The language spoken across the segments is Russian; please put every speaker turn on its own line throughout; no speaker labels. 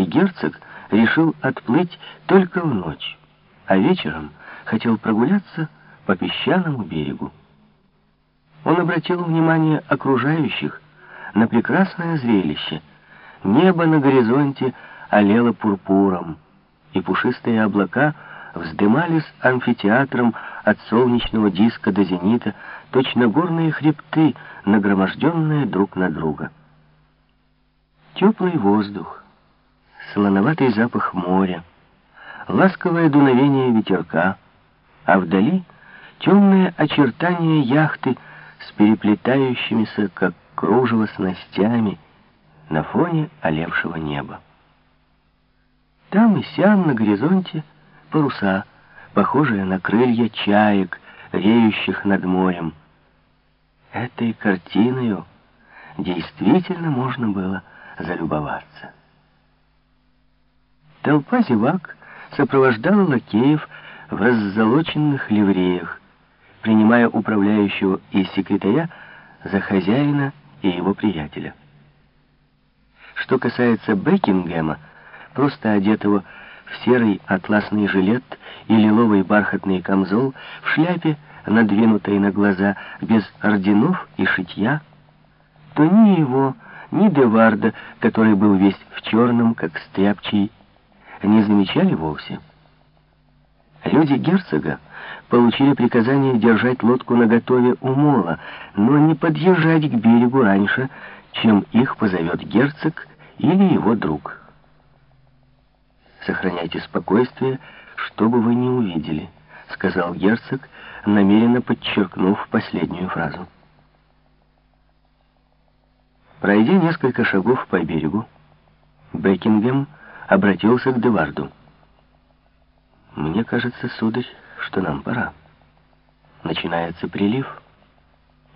и герцог решил отплыть только в ночь, а вечером хотел прогуляться по песчаному берегу. Он обратил внимание окружающих на прекрасное зрелище. Небо на горизонте олело пурпуром, и пушистые облака вздымались амфитеатром от солнечного диска до зенита, точно горные хребты, нагроможденные друг на друга. Теплый воздух, солоноватый запах моря, ласковое дуновение ветерка, а вдали темные очертания яхты с переплетающимися, как кружево, снастями на фоне олевшего неба. Там и сям на горизонте паруса, похожие на крылья чаек, реющих над морем. Этой картиною действительно можно было залюбоваться. Толпа зевак сопровождала лакеев в раззолоченных ливреях, принимая управляющего и секретаря за хозяина и его приятеля. Что касается Бекингема, просто одетого в серый атласный жилет и лиловый бархатный камзол, в шляпе, надвинутой на глаза, без орденов и шитья, то ни его, ни Деварда, который был весь в черном, как стряпчий, не замечали вовсе. Люди герцога получили приказание держать лодку наготове у мола, но не подъезжать к берегу раньше, чем их позовет герцог или его друг. «Сохраняйте спокойствие, что бы вы ни увидели», — сказал герцог, намеренно подчеркнув последнюю фразу. Пройдя несколько шагов по берегу, Бекингем обратился к Деварду. «Мне кажется, сударь, что нам пора. Начинается прилив.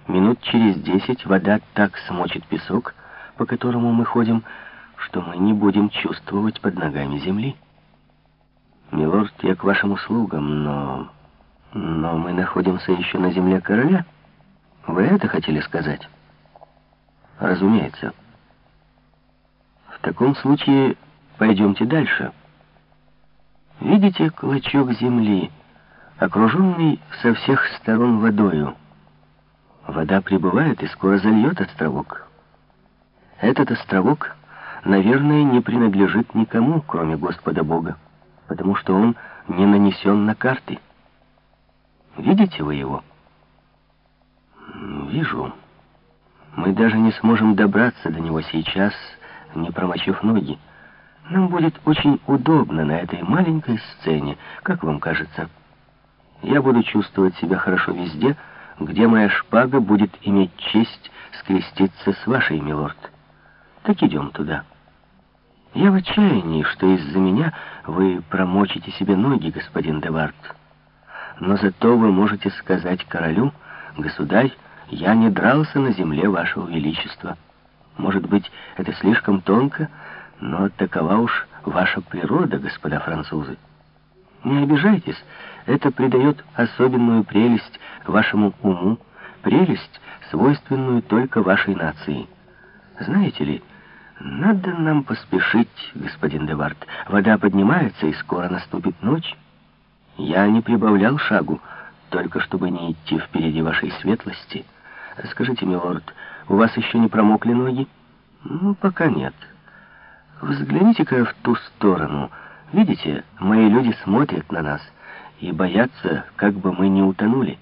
Минут через десять вода так смочит песок, по которому мы ходим, что мы не будем чувствовать под ногами земли. Милорд, я к вашим услугам, но... Но мы находимся еще на земле короля. Вы это хотели сказать? Разумеется. В таком случае пойдемте дальше. Видите клочок земли, окруженный со всех сторон водою? Вода прибывает и скоро зальет островок. Этот островок, наверное, не принадлежит никому, кроме Господа Бога, потому что он не нанесен на карты. Видите вы его? Вижу. Мы даже не сможем добраться до него сейчас, не промочив ноги. Нам будет очень удобно на этой маленькой сцене, как вам кажется. Я буду чувствовать себя хорошо везде, где моя шпага будет иметь честь скреститься с вашей, милорд. Так идем туда. Я в отчаянии, что из-за меня вы промочите себе ноги, господин Девард. Но зато вы можете сказать королю, государь, я не дрался на земле вашего величества. Может быть, это слишком тонко, но такова уж ваша природа, господа французы. Не обижайтесь, это придает особенную прелесть вашему уму, прелесть, свойственную только вашей нации. Знаете ли, надо нам поспешить, господин Девард. Вода поднимается, и скоро наступит ночь. Я не прибавлял шагу, только чтобы не идти впереди вашей светлости. Скажите, милорд, у вас еще не промокли ноги? Ну, пока нет. Взгляните-ка в ту сторону. Видите, мои люди смотрят на нас и боятся, как бы мы не утонули.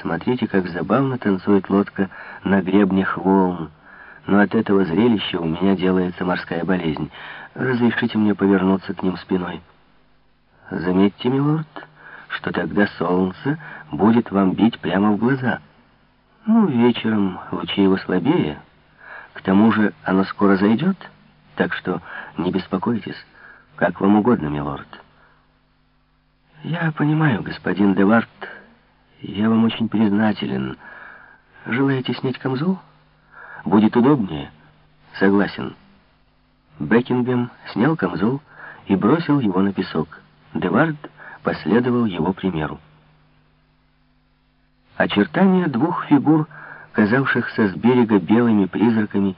Смотрите, как забавно танцует лодка на гребнях волн. Но от этого зрелища у меня делается морская болезнь. Разрешите мне повернуться к ним спиной. Заметьте, милорд, что тогда солнце будет вам бить прямо в глаза. Ну, вечером лучи его слабее. К тому же оно скоро зайдет, так что не беспокойтесь, как вам угодно, милорд. Я понимаю, господин Девард, я вам очень признателен. Желаете снять камзол? Будет удобнее. Согласен. Бекингем снял камзол и бросил его на песок. Девард последовал его примеру. Очертания двух фигур, казавшихся с берега белыми призраками,